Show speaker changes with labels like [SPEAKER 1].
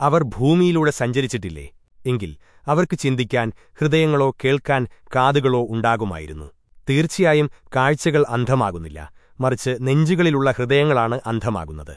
[SPEAKER 1] അവർ ഭൂമിയിലൂടെ സഞ്ചരിച്ചിട്ടില്ലേ? എങ്കിൽ അവർക്ക് ചിന്തിക്കാൻ ഹൃദയങ്ങളോ കേൾക്കാൻ കാതുകളോ ഉണ്ടാകുമായിരുന്നു. തീർച്ചയായും കാഴ്ചകൾ അന്ധമാകുന്നില്ല. മറിച്ച് നെഞ്ചുകളിലുള്ള ഹൃദയങ്ങളാണ് അന്ധമാകുന്നത്.